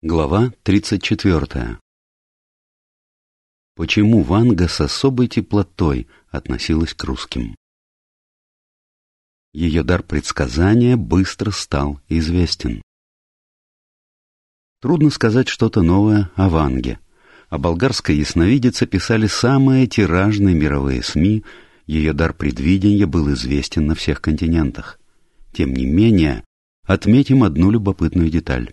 Глава 34. Почему Ванга с особой теплотой относилась к русским? Ее дар предсказания быстро стал известен. Трудно сказать что-то новое о Ванге. О болгарской ясновидице писали самые тиражные мировые СМИ, ее дар предвидения был известен на всех континентах. Тем не менее, отметим одну любопытную деталь.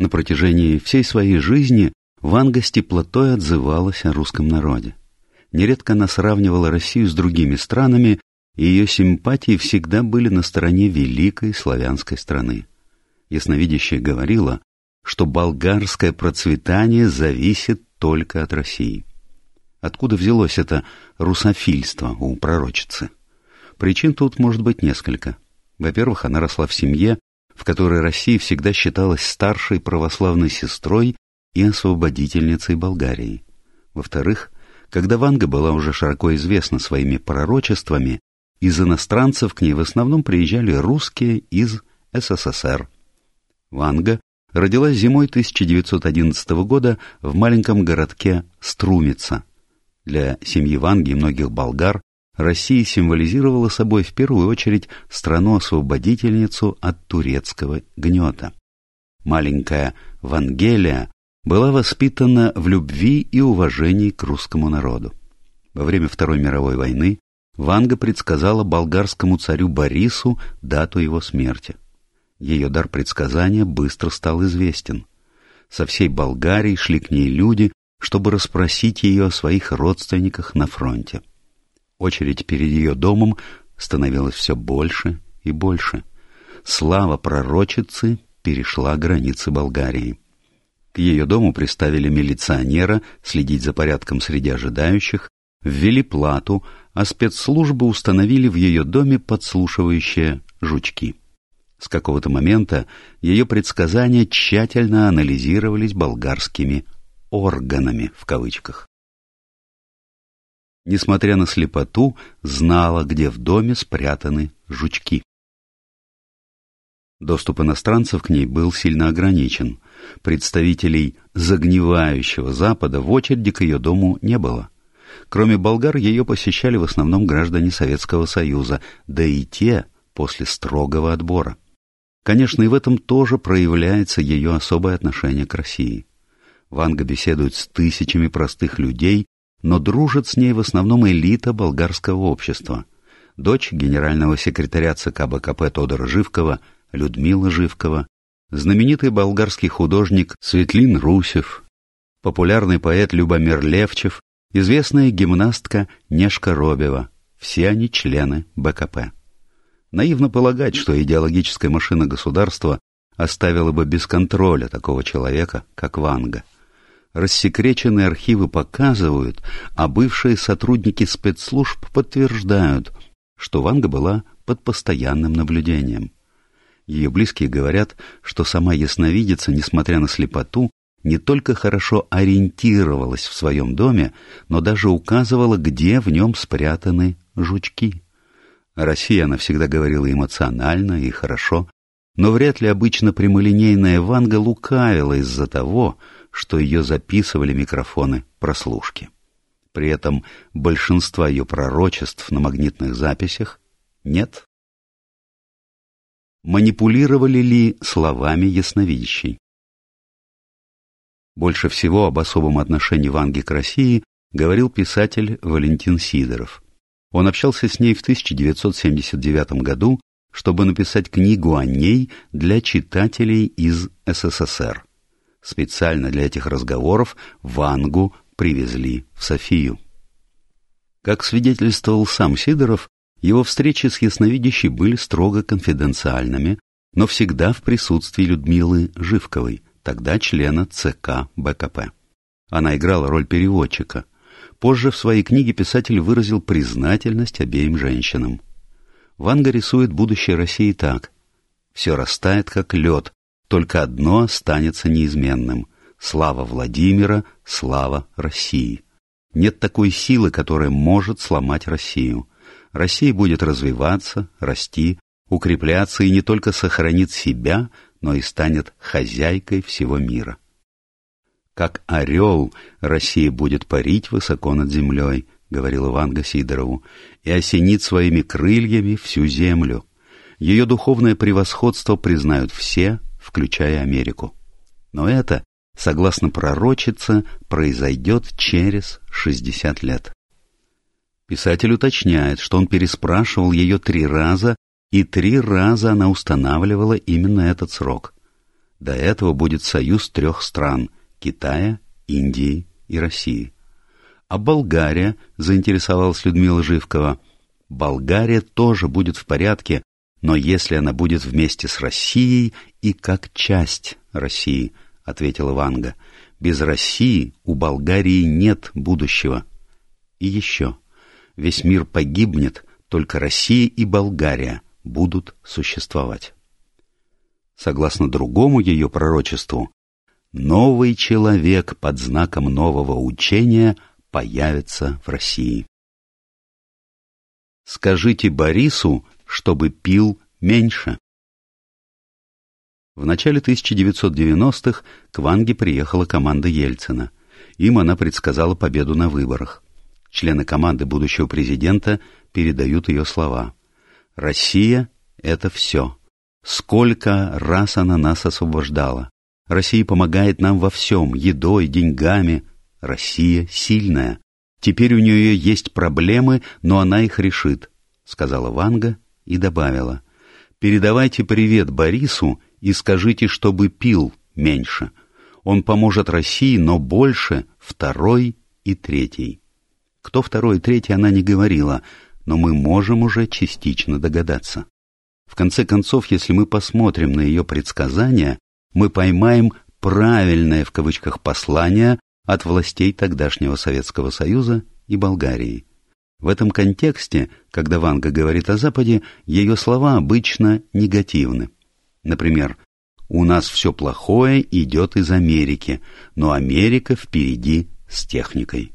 На протяжении всей своей жизни Ванга с теплотой отзывалась о русском народе. Нередко она сравнивала Россию с другими странами, и ее симпатии всегда были на стороне великой славянской страны. Ясновидящая говорила, что болгарское процветание зависит только от России. Откуда взялось это русофильство у пророчицы? Причин тут может быть несколько. Во-первых, она росла в семье, в которой Россия всегда считалась старшей православной сестрой и освободительницей Болгарии. Во-вторых, когда Ванга была уже широко известна своими пророчествами, из иностранцев к ней в основном приезжали русские из СССР. Ванга родилась зимой 1911 года в маленьком городке Струмица. Для семьи Ванги и многих болгар Россия символизировала собой в первую очередь страну-освободительницу от турецкого гнета. Маленькая Вангелия была воспитана в любви и уважении к русскому народу. Во время Второй мировой войны Ванга предсказала болгарскому царю Борису дату его смерти. Ее дар предсказания быстро стал известен. Со всей Болгарии шли к ней люди, чтобы расспросить ее о своих родственниках на фронте. Очередь перед ее домом становилась все больше и больше. Слава пророчицы перешла границы Болгарии. К ее дому приставили милиционера следить за порядком среди ожидающих, ввели плату, а спецслужбы установили в ее доме подслушивающие жучки. С какого-то момента ее предсказания тщательно анализировались болгарскими «органами» в кавычках несмотря на слепоту, знала, где в доме спрятаны жучки. Доступ иностранцев к ней был сильно ограничен. Представителей загнивающего Запада в очереди к ее дому не было. Кроме болгар, ее посещали в основном граждане Советского Союза, да и те после строгого отбора. Конечно, и в этом тоже проявляется ее особое отношение к России. Ванга беседует с тысячами простых людей, но дружит с ней в основном элита болгарского общества. Дочь генерального секретаря ЦК БКП Тодора Живкова, Людмила Живкова, знаменитый болгарский художник Светлин Русев, популярный поэт Любомир Левчев, известная гимнастка Нешка Робева. Все они члены БКП. Наивно полагать, что идеологическая машина государства оставила бы без контроля такого человека, как Ванга рассекреченные архивы показывают, а бывшие сотрудники спецслужб подтверждают, что Ванга была под постоянным наблюдением. Ее близкие говорят, что сама ясновидица, несмотря на слепоту, не только хорошо ориентировалась в своем доме, но даже указывала, где в нем спрятаны жучки. О России она всегда говорила эмоционально и хорошо, но вряд ли обычно прямолинейная Ванга лукавила из-за того, что ее записывали микрофоны прослушки. При этом большинства ее пророчеств на магнитных записях нет. Манипулировали ли словами ясновидящей? Больше всего об особом отношении Ванги к России говорил писатель Валентин Сидоров. Он общался с ней в 1979 году, чтобы написать книгу о ней для читателей из СССР. Специально для этих разговоров Вангу привезли в Софию. Как свидетельствовал сам Сидоров, его встречи с ясновидящей были строго конфиденциальными, но всегда в присутствии Людмилы Живковой, тогда члена ЦК БКП. Она играла роль переводчика. Позже в своей книге писатель выразил признательность обеим женщинам. Ванга рисует будущее России так. Все растает, как лед, только одно останется неизменным — слава Владимира, слава России. Нет такой силы, которая может сломать Россию. Россия будет развиваться, расти, укрепляться и не только сохранит себя, но и станет хозяйкой всего мира. Как орел Россия будет парить высоко над землей, — говорил Иванга Сидорову, — и осенит своими крыльями всю землю. Ее духовное превосходство признают все, включая Америку. Но это, согласно пророчице, произойдет через 60 лет. Писатель уточняет, что он переспрашивал ее три раза, и три раза она устанавливала именно этот срок. До этого будет союз трех стран — Китая, Индии и России. А Болгария, заинтересовалась Людмила Живкова, Болгария тоже будет в порядке, но если она будет вместе с Россией и как часть России, ответила Ванга. Без России у Болгарии нет будущего. И еще. Весь мир погибнет, только Россия и Болгария будут существовать. Согласно другому ее пророчеству, новый человек под знаком нового учения – появится в России. Скажите Борису, чтобы пил меньше. В начале 1990-х к Ванге приехала команда Ельцина. Им она предсказала победу на выборах. Члены команды будущего президента передают ее слова. «Россия — это все. Сколько раз она нас освобождала. Россия помогает нам во всем, едой, деньгами, Россия сильная. Теперь у нее есть проблемы, но она их решит, — сказала Ванга и добавила. Передавайте привет Борису и скажите, чтобы пил меньше. Он поможет России, но больше второй и третий. Кто второй и третий, она не говорила, но мы можем уже частично догадаться. В конце концов, если мы посмотрим на ее предсказания, мы поймаем правильное в кавычках послание от властей тогдашнего Советского Союза и Болгарии. В этом контексте, когда Ванга говорит о Западе, ее слова обычно негативны. Например, «У нас все плохое идет из Америки, но Америка впереди с техникой».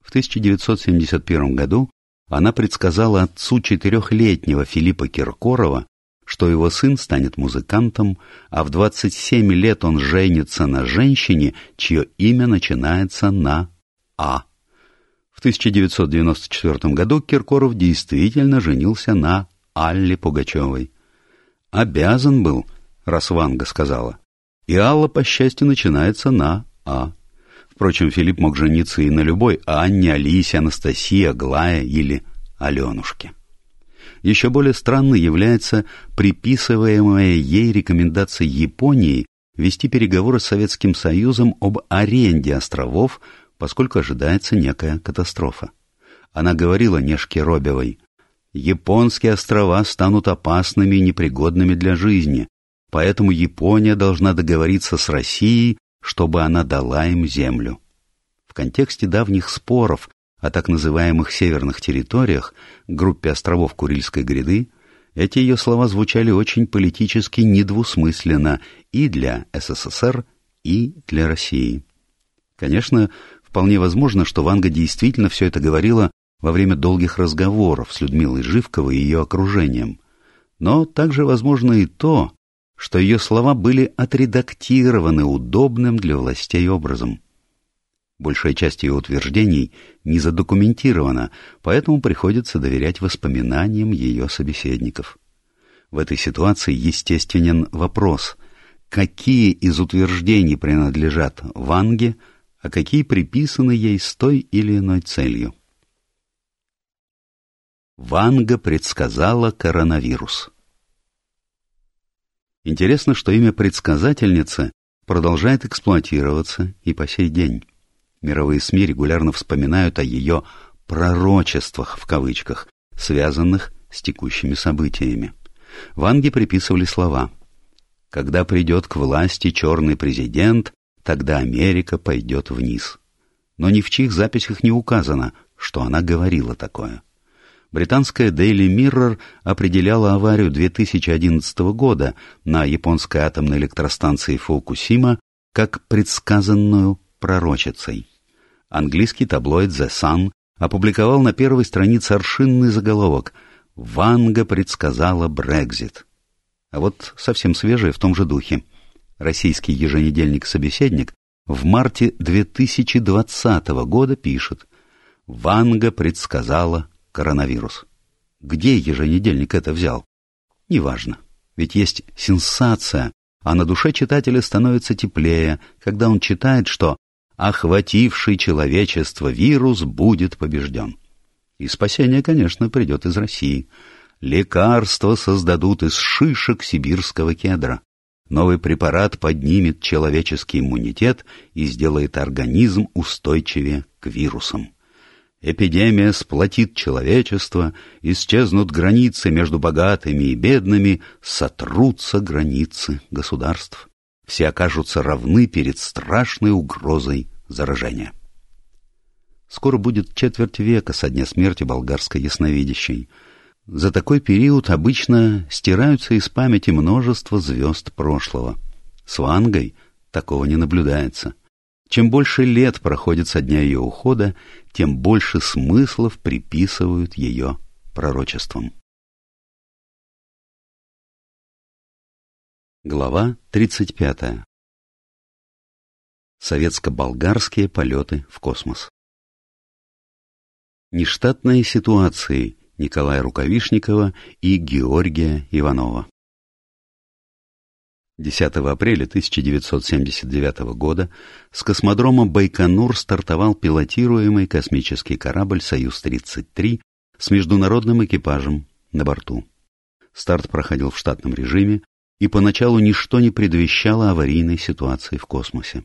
В 1971 году она предсказала отцу четырехлетнего Филиппа Киркорова, что его сын станет музыкантом, а в 27 лет он женится на женщине, чье имя начинается на «А». В 1994 году Киркоров действительно женился на Алле Пугачевой. «Обязан был», раз Ванга сказала. И Алла, по счастью, начинается на «А». Впрочем, Филипп мог жениться и на любой Анне, Алисе, Анастасии, Аглае или Аленушке. Еще более странной является приписываемая ей рекомендация Японии вести переговоры с Советским Союзом об аренде островов, поскольку ожидается некая катастрофа. Она говорила Нешке Робевой, «Японские острова станут опасными и непригодными для жизни, поэтому Япония должна договориться с Россией, чтобы она дала им землю». В контексте давних споров о так называемых северных территориях, группе островов Курильской гряды, эти ее слова звучали очень политически недвусмысленно и для СССР, и для России. Конечно, вполне возможно, что Ванга действительно все это говорила во время долгих разговоров с Людмилой Живковой и ее окружением. Но также возможно и то, что ее слова были отредактированы удобным для властей образом. Большая часть ее утверждений не задокументирована, поэтому приходится доверять воспоминаниям ее собеседников. В этой ситуации естественен вопрос, какие из утверждений принадлежат Ванге, а какие приписаны ей с той или иной целью. Ванга предсказала коронавирус. Интересно, что имя предсказательницы продолжает эксплуатироваться и по сей день. Мировые СМИ регулярно вспоминают о ее «пророчествах» в кавычках, связанных с текущими событиями. Ванге приписывали слова «Когда придет к власти черный президент, тогда Америка пойдет вниз». Но ни в чьих записях не указано, что она говорила такое. Британская Daily Mirror определяла аварию 2011 года на японской атомной электростанции Фукусима как предсказанную пророчицей. Английский таблоид The Sun опубликовал на первой странице аршинный заголовок «Ванга предсказала Брекзит». А вот совсем свежее в том же духе. Российский еженедельник «Собеседник» в марте 2020 года пишет «Ванга предсказала коронавирус». Где еженедельник это взял? Неважно, ведь есть сенсация, а на душе читателя становится теплее, когда он читает, что охвативший человечество вирус будет побежден. И спасение, конечно, придет из России. Лекарства создадут из шишек сибирского кедра. Новый препарат поднимет человеческий иммунитет и сделает организм устойчивее к вирусам. Эпидемия сплотит человечество, исчезнут границы между богатыми и бедными, сотрутся границы государств. Все окажутся равны перед страшной угрозой заражения. Скоро будет четверть века со дня смерти болгарской ясновидящей. За такой период обычно стираются из памяти множество звезд прошлого. С Вангой такого не наблюдается. Чем больше лет проходит со дня ее ухода, тем больше смыслов приписывают ее пророчествам. Глава 35. Советско-болгарские полеты в космос. Нештатные ситуации Николая Рукавишникова и Георгия Иванова. 10 апреля 1979 года с космодрома Байконур стартовал пилотируемый космический корабль «Союз-33» с международным экипажем на борту. Старт проходил в штатном режиме, и поначалу ничто не предвещало аварийной ситуации в космосе.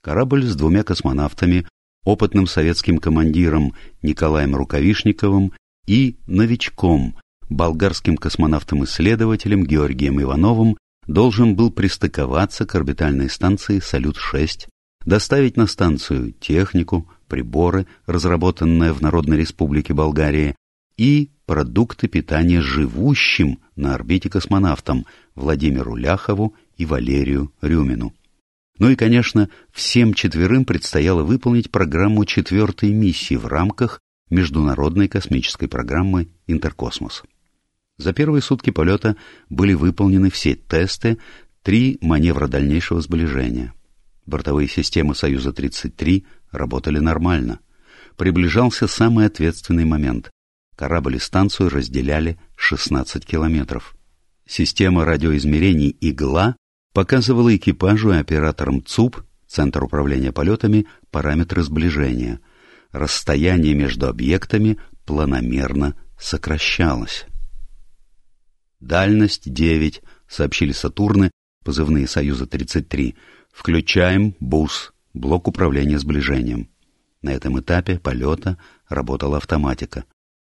Корабль с двумя космонавтами, опытным советским командиром Николаем Рукавишниковым и новичком, болгарским космонавтом-исследователем Георгием Ивановым должен был пристыковаться к орбитальной станции «Салют-6», доставить на станцию технику, приборы, разработанные в Народной Республике Болгария, и продукты питания живущим на орбите космонавтам Владимиру Ляхову и Валерию Рюмину. Ну и, конечно, всем четверым предстояло выполнить программу четвертой миссии в рамках Международной космической программы «Интеркосмос». За первые сутки полета были выполнены все тесты, три маневра дальнейшего сближения. Бортовые системы «Союза-33» работали нормально. Приближался самый ответственный момент. Корабль и станцию разделяли 16 километров. Система радиоизмерений «Игла» показывала экипажу и операторам ЦУП, Центр управления полетами, параметры сближения. Расстояние между объектами планомерно сокращалось. «Дальность 9», — сообщили Сатурны, позывные «Союза-33». «Включаем БУС, блок управления сближением». На этом этапе полета работала автоматика.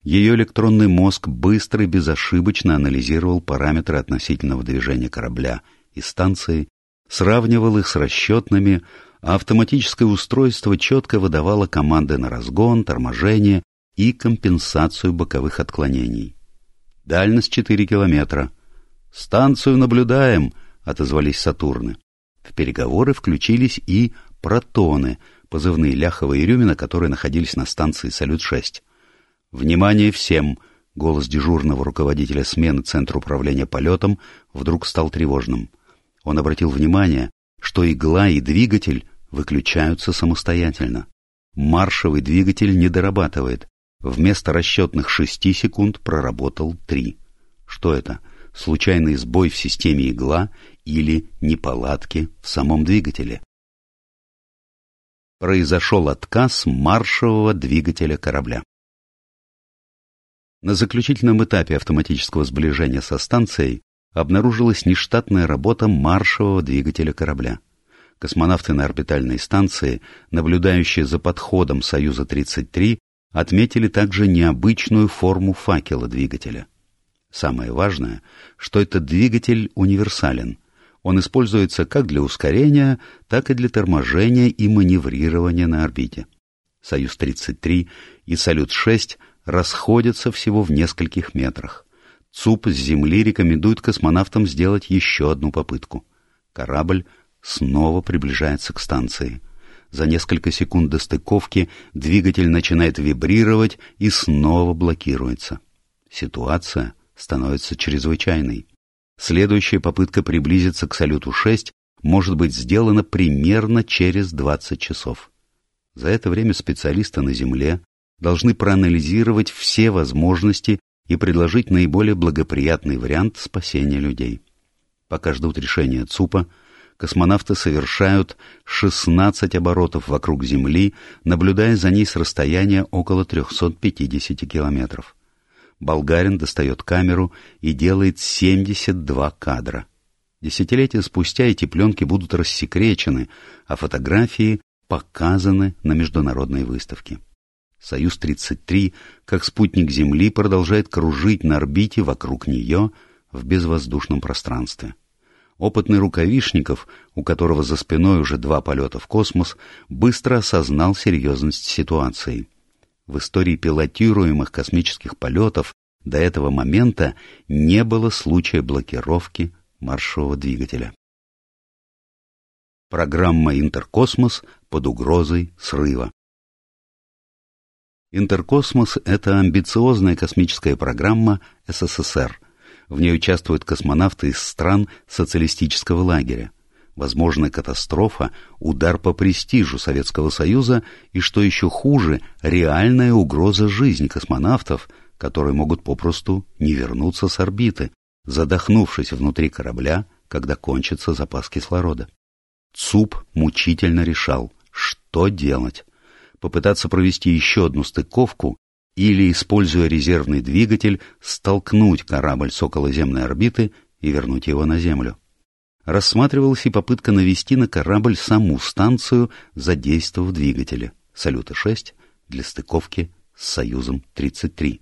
Ее электронный мозг быстро и безошибочно анализировал параметры относительного движения корабля и станции, сравнивал их с расчетными, а автоматическое устройство четко выдавало команды на разгон, торможение и компенсацию боковых отклонений. Дальность четыре километра. Станцию наблюдаем, отозвались Сатурны. В переговоры включились и протоны, позывные Ляхова и Рюмина, которые находились на станции «Салют-6». «Внимание всем!» — голос дежурного руководителя смены Центра управления полетом вдруг стал тревожным. Он обратил внимание, что игла и двигатель выключаются самостоятельно. Маршевый двигатель не дорабатывает, Вместо расчетных шести секунд проработал три. Что это? Случайный сбой в системе игла или неполадки в самом двигателе? Произошел отказ маршевого двигателя корабля. На заключительном этапе автоматического сближения со станцией обнаружилась нештатная работа маршевого двигателя корабля. Космонавты на орбитальной станции, наблюдающие за подходом Союза-33, отметили также необычную форму факела двигателя. Самое важное, что этот двигатель универсален. Он используется как для ускорения, так и для торможения и маневрирования на орбите. «Союз-33» и «Салют-6» расходятся всего в нескольких метрах. ЦУП с Земли рекомендует космонавтам сделать еще одну попытку. Корабль снова приближается к станции. За несколько секунд до стыковки двигатель начинает вибрировать и снова блокируется. Ситуация становится чрезвычайной. Следующая попытка приблизиться к «Салюту-6» может быть сделана примерно через 20 часов. За это время специалисты на Земле должны проанализировать все возможности и предложить наиболее благоприятный вариант спасения людей. Пока ждут решения ЦУПа, космонавты совершают 16 оборотов вокруг Земли, наблюдая за ней с расстояния около 350 километров. Болгарин достает камеру и делает 72 кадра. Десятилетия спустя эти пленки будут рассекречены, а фотографии показаны на международной выставке. «Союз-33», как спутник Земли, продолжает кружить на орбите вокруг нее в безвоздушном пространстве. Опытный рукавишников, у которого за спиной уже два полета в космос, быстро осознал серьезность ситуации. В истории пилотируемых космических полетов до этого момента не было случая блокировки маршевого двигателя. Программа «Интеркосмос» под угрозой срыва. Интеркосмос — это амбициозная космическая программа СССР. В ней участвуют космонавты из стран социалистического лагеря. Возможная катастрофа, удар по престижу Советского Союза и, что еще хуже, реальная угроза жизни космонавтов, которые могут попросту не вернуться с орбиты, задохнувшись внутри корабля, когда кончится запас кислорода. ЦУП мучительно решал, что делать попытаться провести еще одну стыковку или, используя резервный двигатель, столкнуть корабль с околоземной орбиты и вернуть его на Землю. Рассматривалась и попытка навести на корабль саму станцию, задействовав двигатели «Салюта-6» для стыковки с «Союзом-33».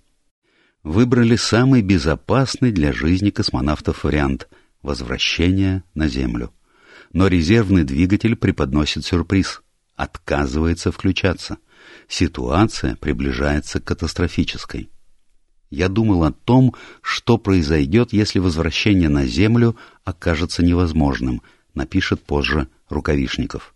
Выбрали самый безопасный для жизни космонавтов вариант — возвращение на Землю. Но резервный двигатель преподносит сюрприз — отказывается включаться. Ситуация приближается к катастрофической. Я думал о том, что произойдет, если возвращение на Землю окажется невозможным, напишет позже Рукавишников.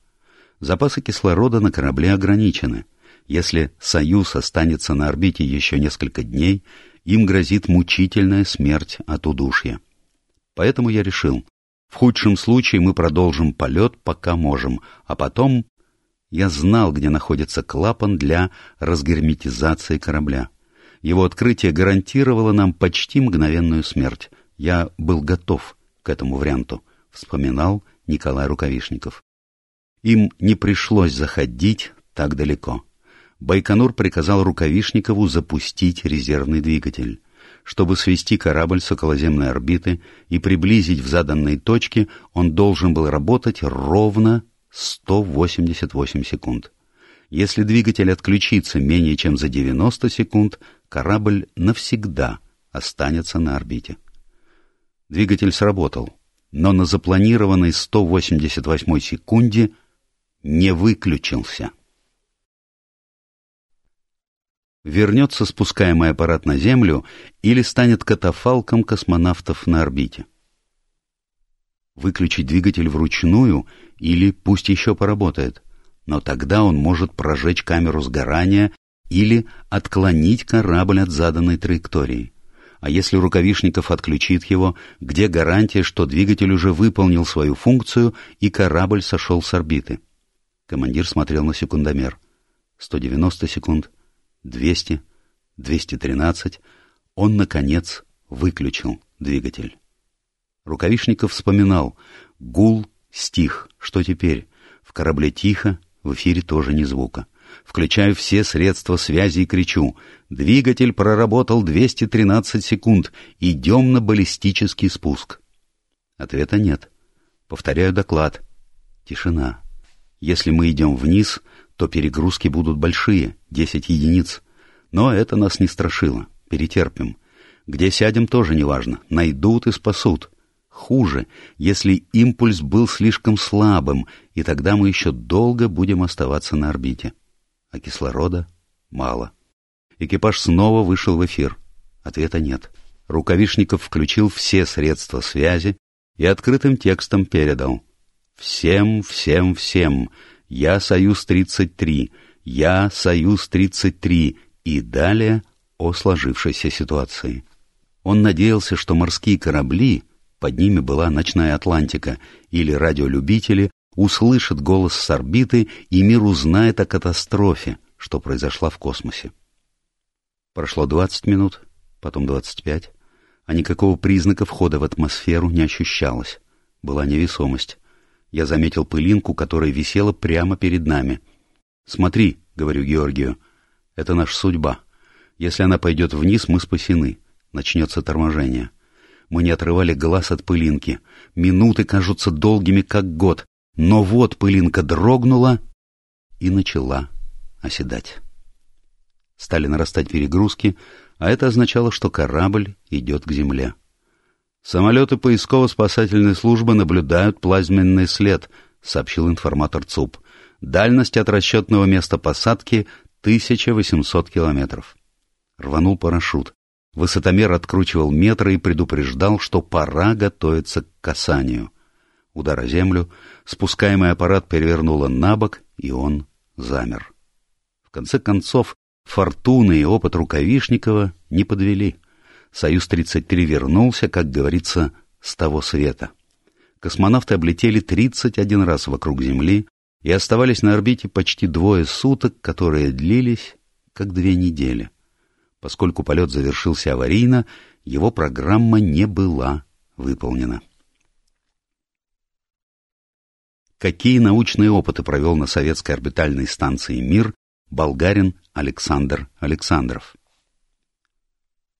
Запасы кислорода на корабле ограничены. Если «Союз» останется на орбите еще несколько дней, им грозит мучительная смерть от удушья. Поэтому я решил, в худшем случае мы продолжим полет, пока можем, а потом я знал, где находится клапан для разгерметизации корабля. Его открытие гарантировало нам почти мгновенную смерть. Я был готов к этому варианту, вспоминал Николай Рукавишников. Им не пришлось заходить так далеко. Байконур приказал Рукавишникову запустить резервный двигатель. Чтобы свести корабль с околоземной орбиты и приблизить в заданной точке, он должен был работать ровно 188 секунд. Если двигатель отключится менее чем за 90 секунд, корабль навсегда останется на орбите. Двигатель сработал, но на запланированной 188 секунде не выключился. Вернется спускаемый аппарат на Землю или станет катафалком космонавтов на орбите. Выключить двигатель вручную или пусть еще поработает. Но тогда он может прожечь камеру сгорания или отклонить корабль от заданной траектории. А если Рукавишников отключит его, где гарантия, что двигатель уже выполнил свою функцию и корабль сошел с орбиты? Командир смотрел на секундомер. 190 секунд, 200, 213. Он, наконец, выключил двигатель. Рукавишников вспоминал. Гул стих. Что теперь? В корабле тихо, в эфире тоже ни звука. Включаю все средства связи и кричу. Двигатель проработал 213 секунд. Идем на баллистический спуск. Ответа нет. Повторяю доклад. Тишина. Если мы идем вниз, то перегрузки будут большие, 10 единиц. Но это нас не страшило. Перетерпим. Где сядем, тоже неважно. Найдут и спасут. Хуже, если импульс был слишком слабым, и тогда мы еще долго будем оставаться на орбите. А кислорода мало. Экипаж снова вышел в эфир. Ответа нет. Рукавишников включил все средства связи и открытым текстом передал. «Всем, всем, всем! Я Союз-33! Я Союз-33!» и далее о сложившейся ситуации. Он надеялся, что морские корабли Под ними была ночная Атлантика, или радиолюбители услышат голос с орбиты, и мир узнает о катастрофе, что произошла в космосе. Прошло 20 минут, потом 25, а никакого признака входа в атмосферу не ощущалось. Была невесомость. Я заметил пылинку, которая висела прямо перед нами. «Смотри», — говорю Георгию, — «это наша судьба. Если она пойдет вниз, мы спасены. Начнется торможение». Мы не отрывали глаз от пылинки. Минуты кажутся долгими, как год. Но вот пылинка дрогнула и начала оседать. Стали нарастать перегрузки, а это означало, что корабль идет к земле. «Самолеты поисково-спасательной службы наблюдают плазменный след», — сообщил информатор ЦУП. «Дальность от расчетного места посадки — 1800 километров». Рванул парашют. Высотомер откручивал метры и предупреждал, что пора готовиться к касанию. Удар о землю, спускаемый аппарат перевернуло на бок, и он замер. В конце концов, фортуна и опыт Рукавишникова не подвели. «Союз-33» вернулся, как говорится, с того света. Космонавты облетели 31 раз вокруг Земли и оставались на орбите почти двое суток, которые длились как две недели. Поскольку полет завершился аварийно, его программа не была выполнена. Какие научные опыты провел на советской орбитальной станции «Мир» болгарин Александр Александров?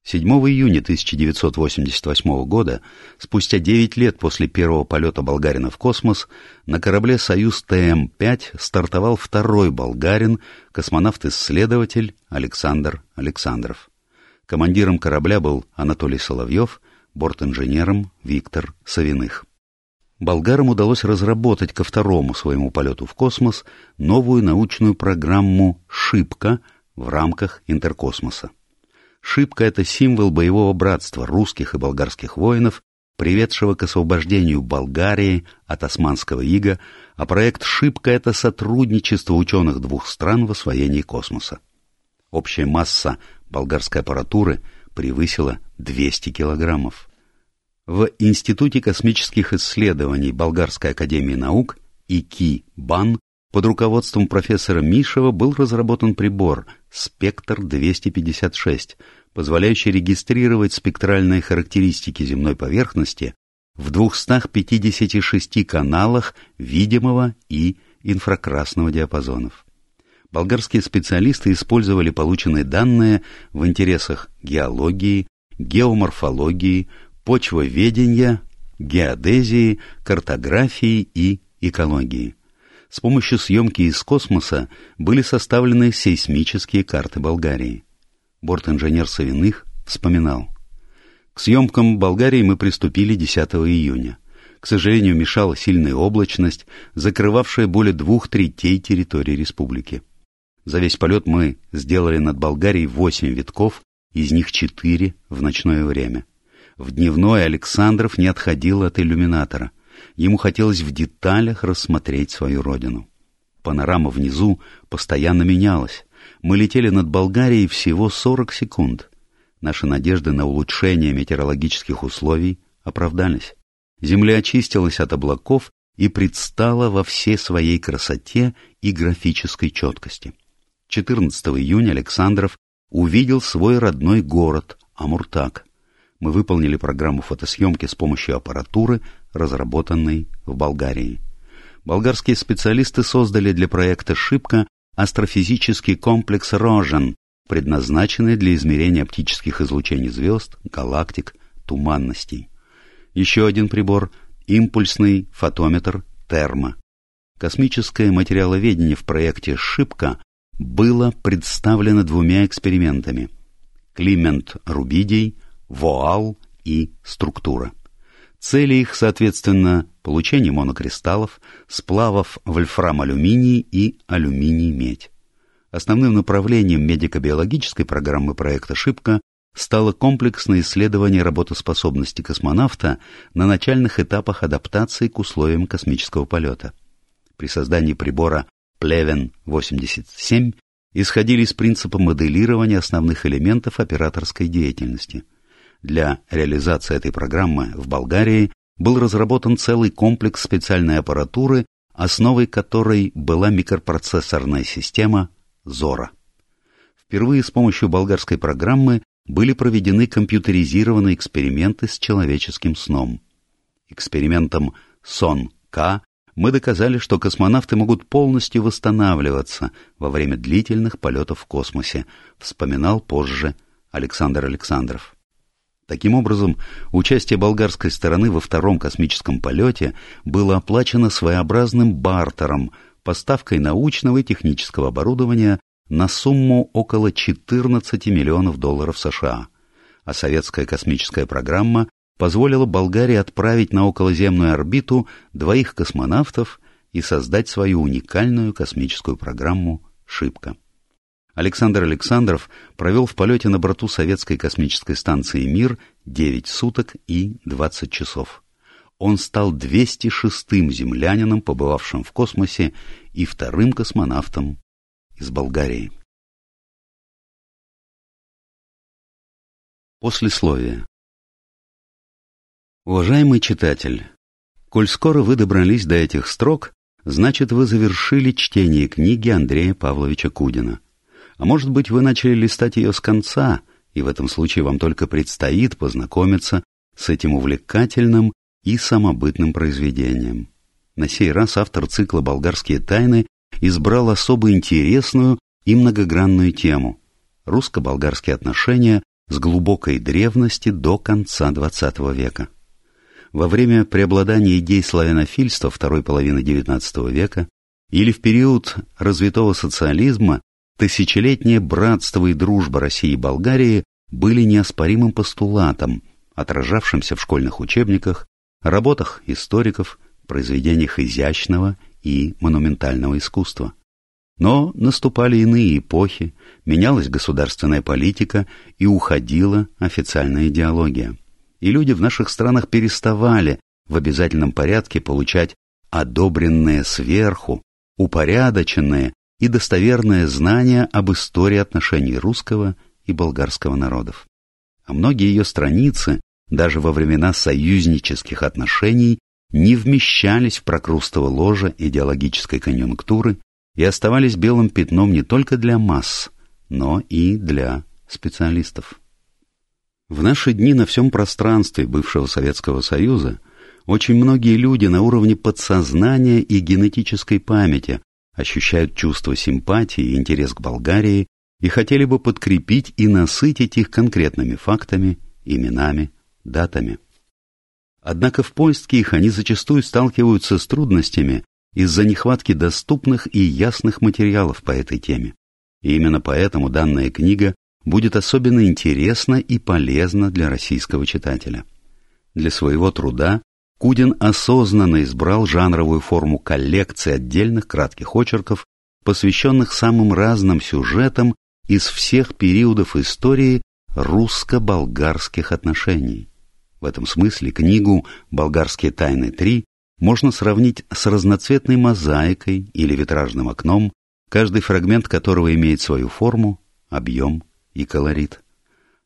7 июня 1988 года, спустя 9 лет после первого полета болгарина в космос, на корабле «Союз ТМ-5» стартовал второй болгарин, космонавт-исследователь Александр Александров. Командиром корабля был Анатолий Соловьев, бортинженером Виктор Савиных. Болгарам удалось разработать ко второму своему полету в космос новую научную программу «Шибка» в рамках интеркосмоса. Шибка — это символ боевого братства русских и болгарских воинов, приведшего к освобождению Болгарии от османского ига, а проект «Шибка» — это сотрудничество ученых двух стран в освоении космоса. Общая масса болгарской аппаратуры превысила 200 килограммов. В Институте космических исследований Болгарской академии наук ИКИ-БАН под руководством профессора Мишева был разработан прибор «Спектр-256», позволяющий регистрировать спектральные характеристики земной поверхности в 256 каналах видимого и инфракрасного диапазонов. Болгарские специалисты использовали полученные данные в интересах геологии, геоморфологии, почвоведения, геодезии, картографии и экологии. С помощью съемки из космоса были составлены сейсмические карты Болгарии. Борт-инженер Савиных вспоминал. К съемкам Болгарии мы приступили 10 июня. К сожалению, мешала сильная облачность, закрывавшая более двух третей территории республики. За весь полет мы сделали над Болгарией восемь витков, из них четыре в ночное время. В дневной Александров не отходил от иллюминатора. Ему хотелось в деталях рассмотреть свою родину. Панорама внизу постоянно менялась. Мы летели над Болгарией всего 40 секунд. Наши надежды на улучшение метеорологических условий оправдались. Земля очистилась от облаков и предстала во всей своей красоте и графической четкости. 14 июня Александров увидел свой родной город Амуртак. Мы выполнили программу фотосъемки с помощью аппаратуры, разработанной в Болгарии. Болгарские специалисты создали для проекта «Шибка» астрофизический комплекс «Рожен», предназначенный для измерения оптических излучений звезд, галактик, туманностей. Еще один прибор — импульсный фотометр «Термо». Космическое материаловедение в проекте «Шибка» было представлено двумя экспериментами — Климент Рубидий, Воал и Структура. Цели их, соответственно, получение монокристаллов, сплавов вольфрам-алюминий и алюминий-медь. Основным направлением медико-биологической программы проекта «Шибко» стало комплексное исследование работоспособности космонавта на начальных этапах адаптации к условиям космического полета. При создании прибора Плевен-87 исходили из принципа моделирования основных элементов операторской деятельности – Для реализации этой программы в Болгарии был разработан целый комплекс специальной аппаратуры, основой которой была микропроцессорная система «Зора». Впервые с помощью болгарской программы были проведены компьютеризированные эксперименты с человеческим сном. Экспериментом «Сон-К» мы доказали, что космонавты могут полностью восстанавливаться во время длительных полетов в космосе, вспоминал позже Александр Александров. Таким образом, участие болгарской стороны во втором космическом полете было оплачено своеобразным бартером, поставкой научного и технического оборудования на сумму около 14 миллионов долларов США, а советская космическая программа позволила Болгарии отправить на околоземную орбиту двоих космонавтов и создать свою уникальную космическую программу «Шибко». Александр Александров провел в полете на борту советской космической станции «Мир» 9 суток и 20 часов. Он стал 206-м землянином, побывавшим в космосе, и вторым космонавтом из Болгарии. Послесловие Уважаемый читатель, коль скоро вы добрались до этих строк, значит вы завершили чтение книги Андрея Павловича Кудина. А может быть, вы начали листать ее с конца, и в этом случае вам только предстоит познакомиться с этим увлекательным и самобытным произведением. На сей раз автор цикла «Болгарские тайны» избрал особо интересную и многогранную тему – русско-болгарские отношения с глубокой древности до конца XX века. Во время преобладания идей славянофильства второй половины XIX века или в период развитого социализма Тысячелетнее братство и дружба России и Болгарии были неоспоримым постулатом, отражавшимся в школьных учебниках, работах историков, произведениях изящного и монументального искусства. Но наступали иные эпохи, менялась государственная политика и уходила официальная идеология. И люди в наших странах переставали в обязательном порядке получать одобренные сверху, упорядоченные и достоверное знание об истории отношений русского и болгарского народов. А многие ее страницы, даже во времена союзнических отношений, не вмещались в прокрустово ложе идеологической конъюнктуры и оставались белым пятном не только для масс, но и для специалистов. В наши дни на всем пространстве бывшего Советского Союза очень многие люди на уровне подсознания и генетической памяти ощущают чувство симпатии и интерес к Болгарии и хотели бы подкрепить и насытить их конкретными фактами, именами, датами. Однако в поиске их они зачастую сталкиваются с трудностями из-за нехватки доступных и ясных материалов по этой теме. И именно поэтому данная книга будет особенно интересна и полезна для российского читателя. Для своего труда Кудин осознанно избрал жанровую форму коллекции отдельных кратких очерков, посвященных самым разным сюжетам из всех периодов истории русско-болгарских отношений. В этом смысле книгу «Болгарские тайны 3» можно сравнить с разноцветной мозаикой или витражным окном, каждый фрагмент которого имеет свою форму, объем и колорит.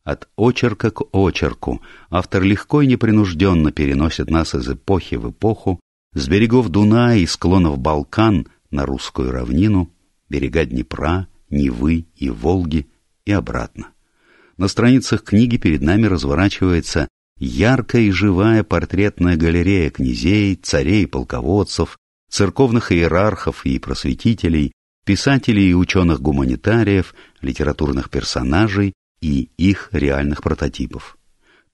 От очерка к очерку автор легко и непринужденно переносит нас из эпохи в эпоху, с берегов Дуная и склонов Балкан на русскую равнину, берега Днепра, Невы и Волги и обратно. На страницах книги перед нами разворачивается яркая и живая портретная галерея князей, царей полководцев, церковных иерархов и просветителей, писателей и ученых-гуманитариев, литературных персонажей и их реальных прототипов.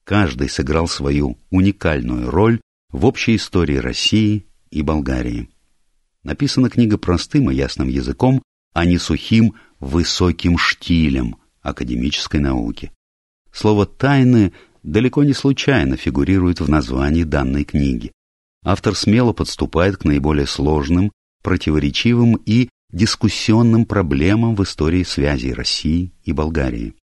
Каждый сыграл свою уникальную роль в общей истории России и Болгарии. Написана книга простым и ясным языком, а не сухим, высоким штилем академической науки. Слово «тайны» далеко не случайно фигурирует в названии данной книги. Автор смело подступает к наиболее сложным, противоречивым и дискуссионным проблемам в истории связи России и Болгарии.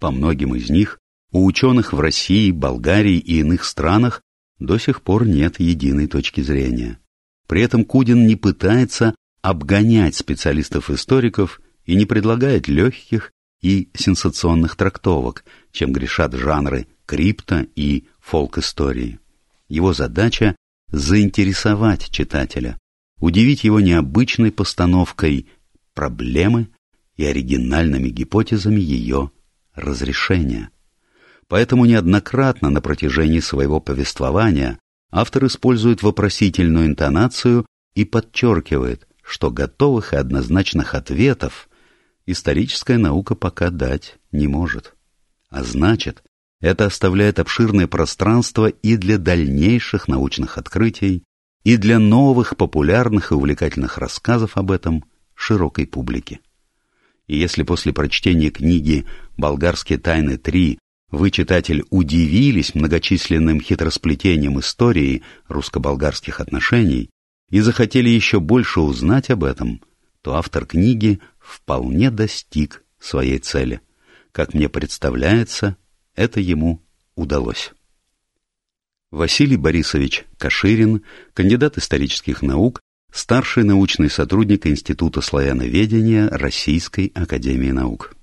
По многим из них у ученых в России, Болгарии и иных странах до сих пор нет единой точки зрения. При этом Кудин не пытается обгонять специалистов-историков и не предлагает легких и сенсационных трактовок, чем грешат жанры крипто и фолк-истории. Его задача – заинтересовать читателя, удивить его необычной постановкой проблемы и оригинальными гипотезами ее разрешения. Поэтому неоднократно на протяжении своего повествования автор использует вопросительную интонацию и подчеркивает, что готовых и однозначных ответов историческая наука пока дать не может. А значит, это оставляет обширное пространство и для дальнейших научных открытий, и для новых популярных и увлекательных рассказов об этом широкой публике. И если после прочтения книги «Болгарские тайны 3» вы, читатель, удивились многочисленным хитросплетением истории русско-болгарских отношений и захотели еще больше узнать об этом, то автор книги вполне достиг своей цели. Как мне представляется, это ему удалось. Василий Борисович Каширин, кандидат исторических наук, старший научный сотрудник Института славяноведения Российской Академии Наук.